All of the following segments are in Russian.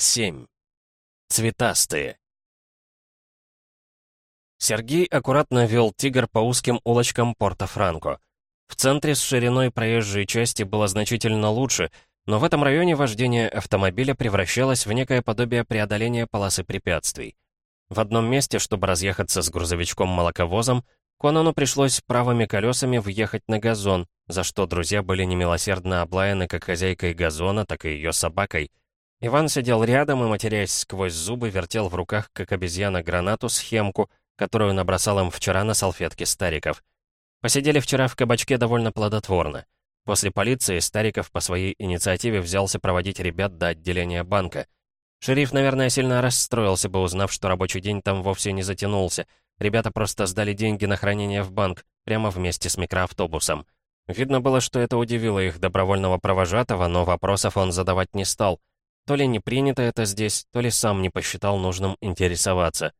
7. Цветастые. Сергей аккуратно вел «Тигр» по узким улочкам Порто-Франко. В центре с шириной проезжей части было значительно лучше, но в этом районе вождение автомобиля превращалось в некое подобие преодоления полосы препятствий. В одном месте, чтобы разъехаться с грузовичком-молоковозом, Конану пришлось правыми колесами въехать на газон, за что друзья были немилосердно облаяны как хозяйкой газона, так и ее собакой — Иван сидел рядом и, матерясь сквозь зубы, вертел в руках, как обезьяна, гранату, схемку, которую набросал им вчера на салфетке Стариков. Посидели вчера в кабачке довольно плодотворно. После полиции Стариков по своей инициативе взялся проводить ребят до отделения банка. Шериф, наверное, сильно расстроился бы, узнав, что рабочий день там вовсе не затянулся. Ребята просто сдали деньги на хранение в банк, прямо вместе с микроавтобусом. Видно было, что это удивило их добровольного провожатого, но вопросов он задавать не стал. То ли не принято это здесь, то ли сам не посчитал нужным интересоваться.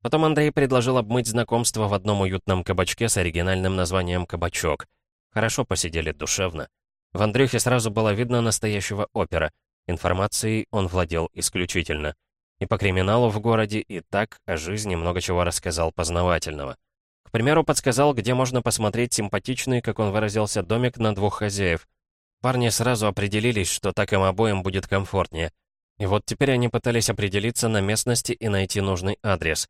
Потом Андрей предложил обмыть знакомство в одном уютном кабачке с оригинальным названием «Кабачок». Хорошо посидели душевно. В Андрюхе сразу было видно настоящего опера. Информацией он владел исключительно. И по криминалу в городе, и так о жизни много чего рассказал познавательного. К примеру, подсказал, где можно посмотреть симпатичный, как он выразился, домик на двух хозяев — Парни сразу определились, что так им обоим будет комфортнее. И вот теперь они пытались определиться на местности и найти нужный адрес.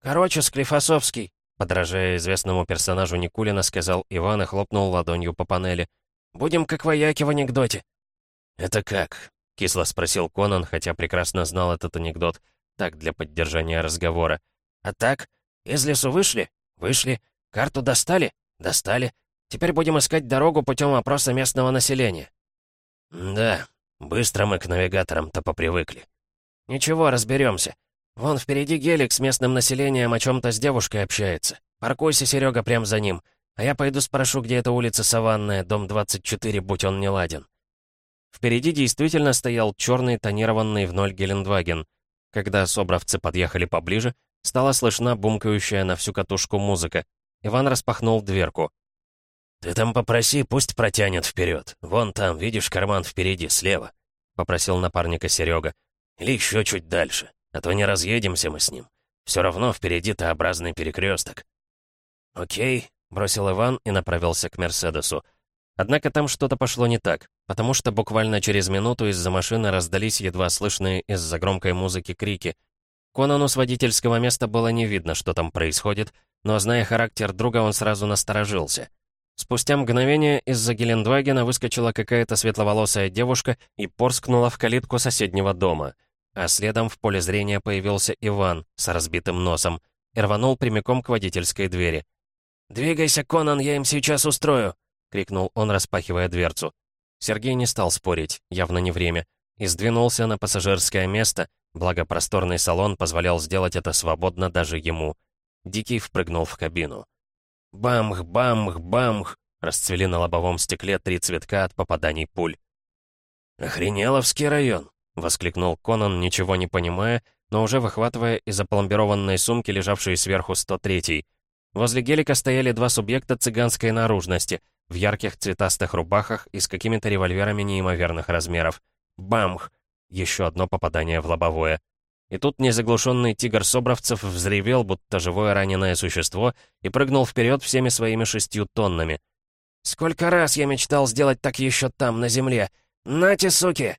«Короче, Склифосовский», — подражая известному персонажу Никулина, сказал Иван и хлопнул ладонью по панели. «Будем как вояки в анекдоте». «Это как?» — кисло спросил Конан, хотя прекрасно знал этот анекдот. Так, для поддержания разговора. «А так? Из лесу вышли? Вышли. Карту достали? Достали. Теперь будем искать дорогу путем опроса местного населения». «Да, быстро мы к навигаторам-то попривыкли». «Ничего, разберемся. Вон впереди гелик с местным населением о чем-то с девушкой общается. Паркуйся, Серега, прямо за ним. А я пойду спрошу, где эта улица Саванная, дом 24, будь он не ладен». Впереди действительно стоял черный тонированный в ноль Гелендваген. Когда собравцы подъехали поближе, стала слышна бумкающая на всю катушку музыка. Иван распахнул дверку. «Ты там попроси, пусть протянет вперед. Вон там, видишь, карман впереди, слева», — попросил напарника Серега. «Или еще чуть дальше, а то не разъедемся мы с ним. Все равно впереди Т-образный перекресток». «Окей», — бросил Иван и направился к Мерседесу. Однако там что-то пошло не так, потому что буквально через минуту из-за машины раздались едва слышные из-за громкой музыки крики. Конану с водительского места было не видно, что там происходит, но, зная характер друга, он сразу насторожился — Спустя мгновение из-за Гелендвагена выскочила какая-то светловолосая девушка и порскнула в калитку соседнего дома. А следом в поле зрения появился Иван с разбитым носом и рванул прямиком к водительской двери. «Двигайся, Конан, я им сейчас устрою!» — крикнул он, распахивая дверцу. Сергей не стал спорить, явно не время, и сдвинулся на пассажирское место, благо просторный салон позволял сделать это свободно даже ему. Дикий впрыгнул в кабину. Бамх, бамх, бамх! Расцвели на лобовом стекле три цветка от попаданий пуль. «Охренеловский район!» — воскликнул Конан, ничего не понимая, но уже выхватывая из опломбированной сумки, лежавшей сверху 103-й. Возле гелика стояли два субъекта цыганской наружности, в ярких цветастых рубахах и с какими-то револьверами неимоверных размеров. Бамх! Еще одно попадание в лобовое. И тут незаглушенный тигр Собровцев взревел, будто живое раненое существо, и прыгнул вперед всеми своими шестью тоннами. «Сколько раз я мечтал сделать так еще там, на земле! Нате, суки!»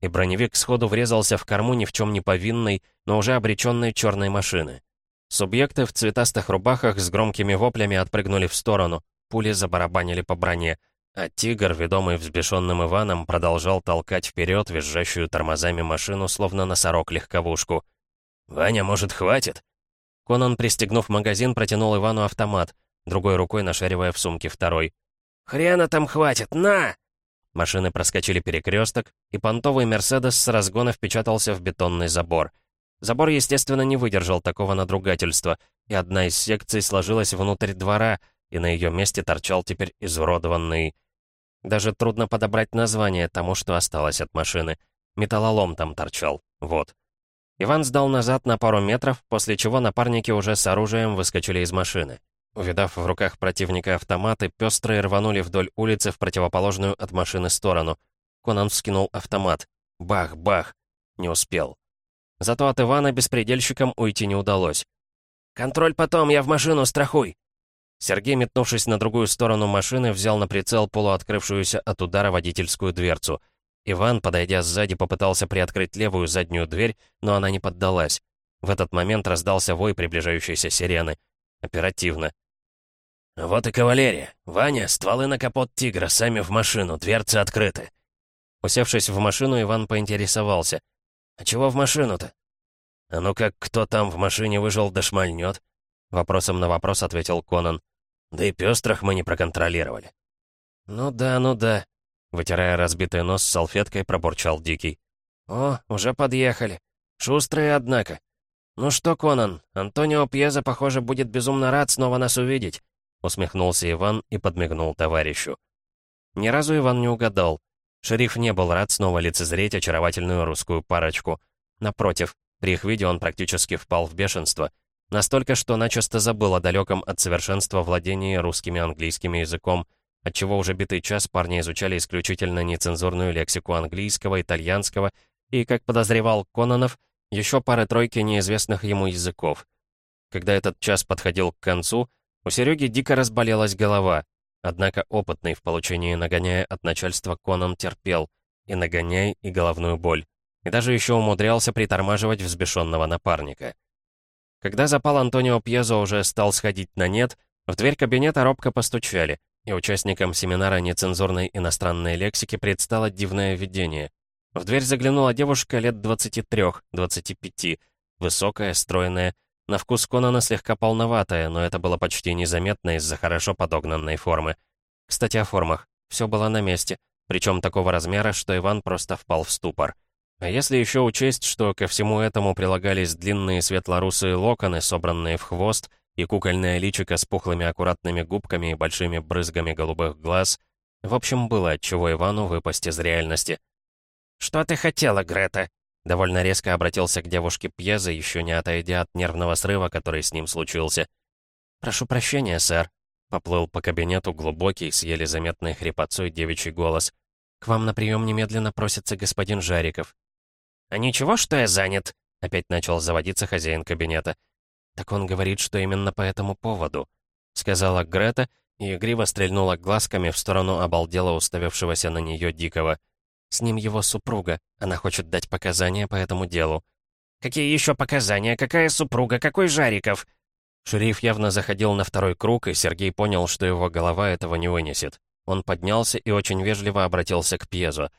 И броневик сходу врезался в корму ни в чем не повинной, но уже обреченной черной машины. Субъекты в цветастых рубахах с громкими воплями отпрыгнули в сторону, пули забарабанили по броне. А тигр, ведомый взбешенным Иваном, продолжал толкать вперед визжащую тормозами машину, словно носорог-легковушку. «Ваня, может, хватит?» Конан, пристегнув магазин, протянул Ивану автомат, другой рукой нашаривая в сумке второй. «Хрена там хватит, на!» Машины проскочили перекресток, и понтовый «Мерседес» с разгона впечатался в бетонный забор. Забор, естественно, не выдержал такого надругательства, и одна из секций сложилась внутрь двора, и на ее месте торчал теперь изуродованный даже трудно подобрать название тому, что осталось от машины. Металлолом там торчал. Вот. Иван сдал назад на пару метров, после чего напарники уже с оружием выскочили из машины. Увидав в руках противника автоматы, пестрые рванули вдоль улицы в противоположную от машины сторону. Конан вскинул автомат. Бах-бах. не успел. Зато от Ивана беспредельщикам уйти не удалось. «Контроль потом, я в машину, страхуй!» Сергей, метнувшись на другую сторону машины, взял на прицел полуоткрывшуюся от удара водительскую дверцу. Иван, подойдя сзади, попытался приоткрыть левую заднюю дверь, но она не поддалась. В этот момент раздался вой приближающейся сирены. Оперативно. «Вот и кавалерия. Ваня, стволы на капот «Тигра», сами в машину, дверцы открыты». Усевшись в машину, Иван поинтересовался. «А чего в машину-то?» «А ну как, кто там в машине выжил да шмальнет?» Вопросом на вопрос ответил Конан. «Да и пестрых мы не проконтролировали». «Ну да, ну да», — вытирая разбитый нос салфеткой, пробурчал Дикий. «О, уже подъехали. Шустрые, однако. Ну что, Конан, Антонио Пьеза, похоже, будет безумно рад снова нас увидеть», — усмехнулся Иван и подмигнул товарищу. Ни разу Иван не угадал. Шериф не был рад снова лицезреть очаровательную русскую парочку. Напротив, при их виде он практически впал в бешенство. Настолько, что начисто забыл о далеком от совершенства владении русским и английским языком, отчего уже битый час парни изучали исключительно нецензурную лексику английского, итальянского и, как подозревал Кононов, еще пары-тройки неизвестных ему языков. Когда этот час подходил к концу, у Сереги дико разболелась голова, однако опытный в получении нагоняя от начальства Конан терпел, и нагоняй, и головную боль и даже еще умудрялся притормаживать взбешенного напарника. Когда запал Антонио Пьезо уже стал сходить на нет, в дверь кабинета робко постучали, и участникам семинара нецензурной иностранной лексики предстало дивное видение. В дверь заглянула девушка лет 23-25, высокая, стройная, на вкус Конана слегка полноватая, но это было почти незаметно из-за хорошо подогнанной формы. Кстати, о формах. Все было на месте, причем такого размера, что Иван просто впал в ступор. А если еще учесть, что ко всему этому прилагались длинные светлорусые локоны, собранные в хвост, и кукольное личико с пухлыми аккуратными губками и большими брызгами голубых глаз, в общем, было отчего Ивану выпасть из реальности. «Что ты хотела, Грета?» Довольно резко обратился к девушке Пьеза, еще не отойдя от нервного срыва, который с ним случился. «Прошу прощения, сэр», — поплыл по кабинету глубокий, с еле заметной хрипотцой девичий голос. «К вам на прием немедленно просится господин Жариков». «А ничего, что я занят?» — опять начал заводиться хозяин кабинета. «Так он говорит, что именно по этому поводу», — сказала Грета, и игриво стрельнула глазками в сторону обалдела уставившегося на нее Дикого. «С ним его супруга. Она хочет дать показания по этому делу». «Какие еще показания? Какая супруга? Какой Жариков?» Шериф явно заходил на второй круг, и Сергей понял, что его голова этого не вынесет. Он поднялся и очень вежливо обратился к Пьезу.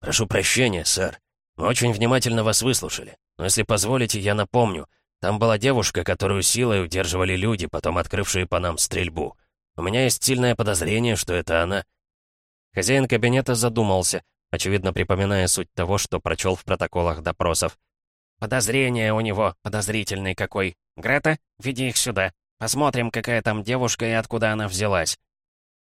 «Прошу прощения, сэр. Мы очень внимательно вас выслушали. Но если позволите, я напомню. Там была девушка, которую силой удерживали люди, потом открывшие по нам стрельбу. У меня есть сильное подозрение, что это она». Хозяин кабинета задумался, очевидно припоминая суть того, что прочел в протоколах допросов. «Подозрение у него, подозрительный какой. Грета, веди их сюда. Посмотрим, какая там девушка и откуда она взялась».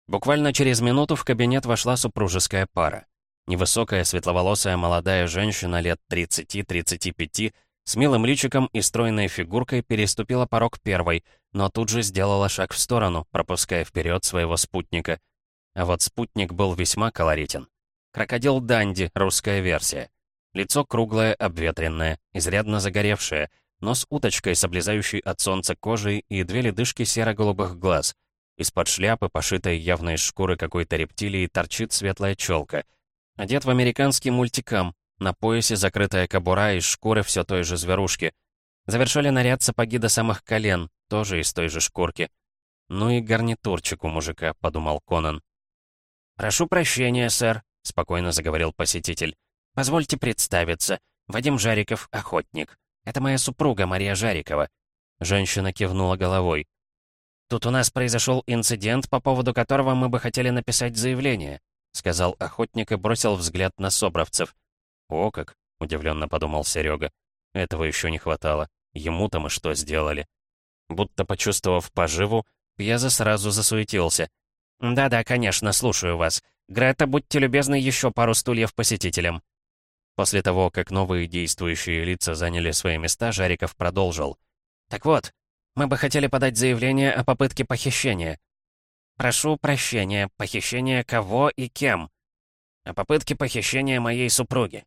Буквально через минуту в кабинет вошла супружеская пара. Невысокая, светловолосая молодая женщина лет 30-35 с милым личиком и стройной фигуркой переступила порог первой, но тут же сделала шаг в сторону, пропуская вперед своего спутника. А вот спутник был весьма колоритен. Крокодил Данди, русская версия. Лицо круглое, обветренное, изрядно загоревшее, нос уточкой с от солнца кожей и две ледышки серо-голубых глаз. Из-под шляпы, пошитой явно из шкуры какой-то рептилии, торчит светлая челка — Одет в американский мультикам, на поясе закрытая кобура из шкуры все той же зверушки. Завершали наряд сапоги до самых колен, тоже из той же шкурки. «Ну и гарнитурчик у мужика», — подумал Конан. «Прошу прощения, сэр», — спокойно заговорил посетитель. «Позвольте представиться. Вадим Жариков, охотник. Это моя супруга Мария Жарикова». Женщина кивнула головой. «Тут у нас произошел инцидент, по поводу которого мы бы хотели написать заявление. — сказал охотник и бросил взгляд на собравцев. «О как!» — удивленно подумал Серега. «Этого еще не хватало. Ему-то мы что сделали?» Будто почувствовав поживу, Пьяза сразу засуетился. «Да-да, конечно, слушаю вас. Грета, будьте любезны, еще пару стульев посетителям». После того, как новые действующие лица заняли свои места, Жариков продолжил. «Так вот, мы бы хотели подать заявление о попытке похищения. «Прошу прощения, похищение кого и кем?» «О попытке похищения моей супруги».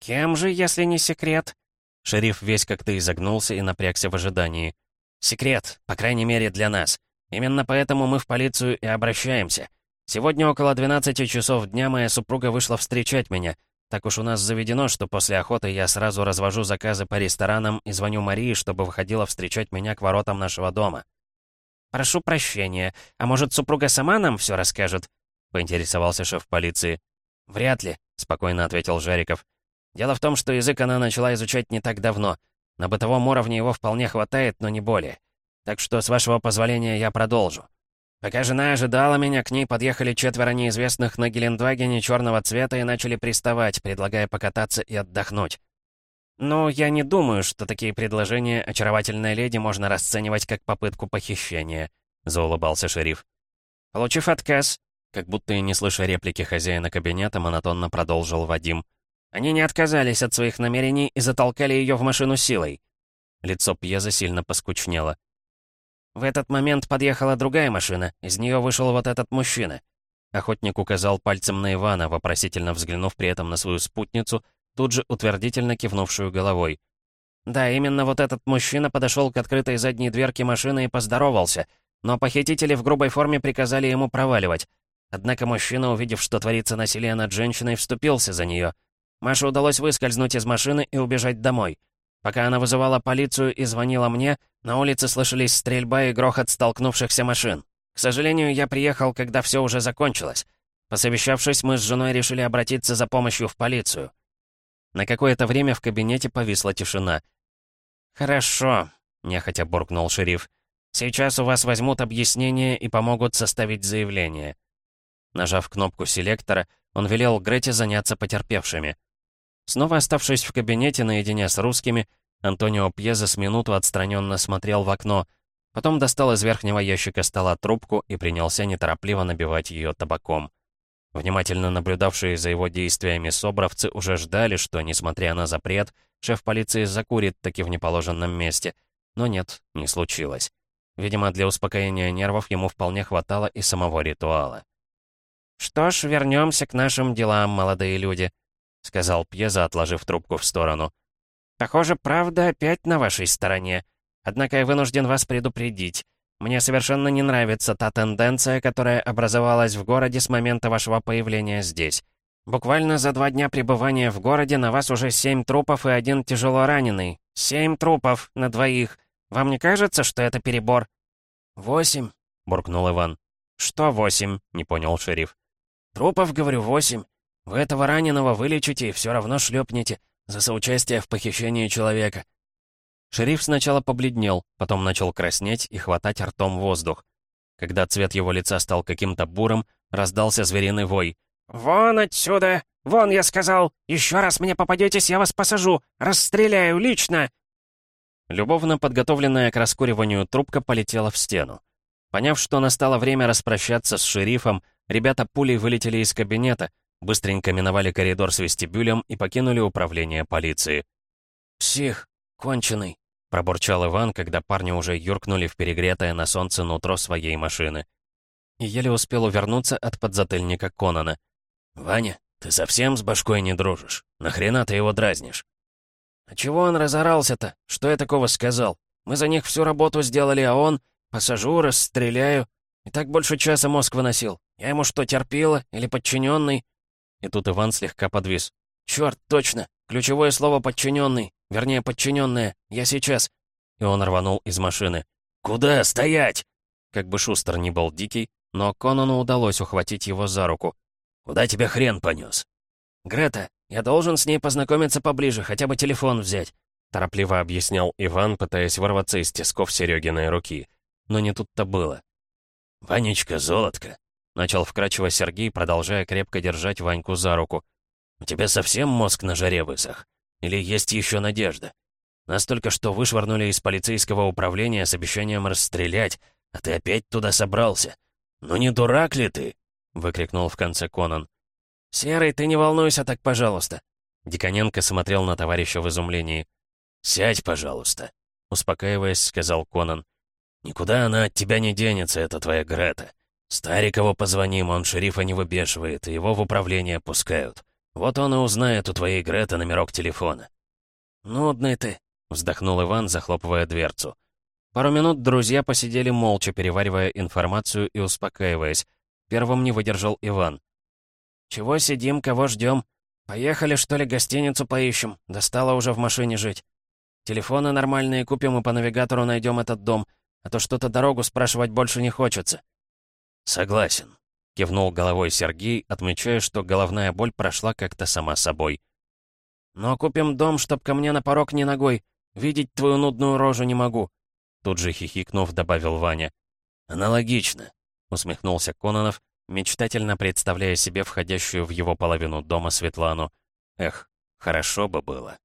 «Кем же, если не секрет?» Шериф весь как-то изогнулся и напрягся в ожидании. «Секрет, по крайней мере, для нас. Именно поэтому мы в полицию и обращаемся. Сегодня около 12 часов дня моя супруга вышла встречать меня. Так уж у нас заведено, что после охоты я сразу развожу заказы по ресторанам и звоню Марии, чтобы выходила встречать меня к воротам нашего дома. «Прошу прощения, а может, супруга сама нам все расскажет?» — поинтересовался шеф полиции. «Вряд ли», — спокойно ответил Жариков. «Дело в том, что язык она начала изучать не так давно. На бытовом уровне его вполне хватает, но не более. Так что, с вашего позволения, я продолжу. Пока жена ожидала меня, к ней подъехали четверо неизвестных на Гелендвагене черного цвета и начали приставать, предлагая покататься и отдохнуть. «Ну, я не думаю, что такие предложения очаровательной леди можно расценивать как попытку похищения», — заулыбался шериф. Получив отказ, как будто и не слыша реплики хозяина кабинета, монотонно продолжил Вадим. «Они не отказались от своих намерений и затолкали ее в машину силой». Лицо Пьеза сильно поскучнело. В этот момент подъехала другая машина, из нее вышел вот этот мужчина. Охотник указал пальцем на Ивана, вопросительно взглянув при этом на свою спутницу, тут же утвердительно кивнувшую головой. Да, именно вот этот мужчина подошел к открытой задней дверке машины и поздоровался, но похитители в грубой форме приказали ему проваливать. Однако мужчина, увидев, что творится насилие над женщиной, вступился за нее. Маше удалось выскользнуть из машины и убежать домой. Пока она вызывала полицию и звонила мне, на улице слышались стрельба и грохот столкнувшихся машин. К сожалению, я приехал, когда все уже закончилось. Посовещавшись, мы с женой решили обратиться за помощью в полицию. На какое-то время в кабинете повисла тишина. «Хорошо», — нехотя буркнул шериф. «Сейчас у вас возьмут объяснение и помогут составить заявление». Нажав кнопку селектора, он велел Грете заняться потерпевшими. Снова оставшись в кабинете наедине с русскими, Антонио Пьеза с минуту отстраненно смотрел в окно, потом достал из верхнего ящика стола трубку и принялся неторопливо набивать ее табаком. Внимательно наблюдавшие за его действиями собравцы уже ждали, что, несмотря на запрет, шеф полиции закурит таки в неположенном месте. Но нет, не случилось. Видимо, для успокоения нервов ему вполне хватало и самого ритуала. «Что ж, вернемся к нашим делам, молодые люди», — сказал Пьеза, отложив трубку в сторону. Похоже, правда опять на вашей стороне. Однако я вынужден вас предупредить. Мне совершенно не нравится та тенденция, которая образовалась в городе с момента вашего появления здесь. Буквально за два дня пребывания в городе на вас уже семь трупов и один тяжело раненый. Семь трупов на двоих. Вам не кажется, что это перебор?» «Восемь», — буркнул Иван. «Что восемь?» — не понял шериф. «Трупов, говорю, восемь. Вы этого раненого вылечите и все равно шлепнете. За соучастие в похищении человека». Шериф сначала побледнел, потом начал краснеть и хватать ртом воздух. Когда цвет его лица стал каким-то бурым, раздался звериный вой. «Вон отсюда! Вон, я сказал! Еще раз мне попадетесь, я вас посажу! Расстреляю лично!» Любовно подготовленная к раскуриванию трубка полетела в стену. Поняв, что настало время распрощаться с шерифом, ребята пулей вылетели из кабинета, Быстренько миновали коридор с вестибюлем и покинули управление полиции. «Псих, конченый», — пробурчал Иван, когда парни уже юркнули в перегретое на солнце нутро своей машины. И еле успел увернуться от подзатыльника Конана. «Ваня, ты совсем с башкой не дружишь? Нахрена ты его дразнишь?» «А чего он разорался-то? Что я такого сказал? Мы за них всю работу сделали, а он... Посажу, расстреляю. И так больше часа мозг выносил. Я ему что, терпила? Или подчиненный? И тут Иван слегка подвис. «Чёрт, точно! Ключевое слово «подчиненный». Вернее, «подчиненная». Я сейчас». И он рванул из машины. «Куда? Стоять!» Как бы Шустер не был дикий, но Конану удалось ухватить его за руку. «Куда тебя хрен понес?» «Грета, я должен с ней познакомиться поближе, хотя бы телефон взять», торопливо объяснял Иван, пытаясь вырваться из тисков Серегиной руки. Но не тут-то было. «Ванечка, золотко, Начал вкрадчиво Сергей, продолжая крепко держать Ваньку за руку. «У тебя совсем мозг на жаре высох? Или есть еще надежда? Настолько, что вышвырнули из полицейского управления с обещанием расстрелять, а ты опять туда собрался. Ну не дурак ли ты?» — выкрикнул в конце Конан. «Серый, ты не волнуйся так, пожалуйста!» Диконенко смотрел на товарища в изумлении. «Сядь, пожалуйста!» — успокаиваясь, сказал Конан. «Никуда она от тебя не денется, это твоя Грета. Старикову позвоним, он шерифа не выбешивает, и его в управление пускают. Вот он и узнает у твоей Греты номерок телефона». «Нудный ты», — вздохнул Иван, захлопывая дверцу. Пару минут друзья посидели молча, переваривая информацию и успокаиваясь. Первым не выдержал Иван. «Чего сидим, кого ждем? Поехали, что ли, гостиницу поищем? Достало уже в машине жить. Телефоны нормальные купим и по навигатору найдем этот дом, а то что-то дорогу спрашивать больше не хочется». «Согласен», — кивнул головой Сергей, отмечая, что головная боль прошла как-то сама собой. «Но купим дом, чтоб ко мне на порог не ногой. Видеть твою нудную рожу не могу», — тут же хихикнув, добавил Ваня. «Аналогично», — усмехнулся Кононов, мечтательно представляя себе входящую в его половину дома Светлану. Эх, хорошо бы было.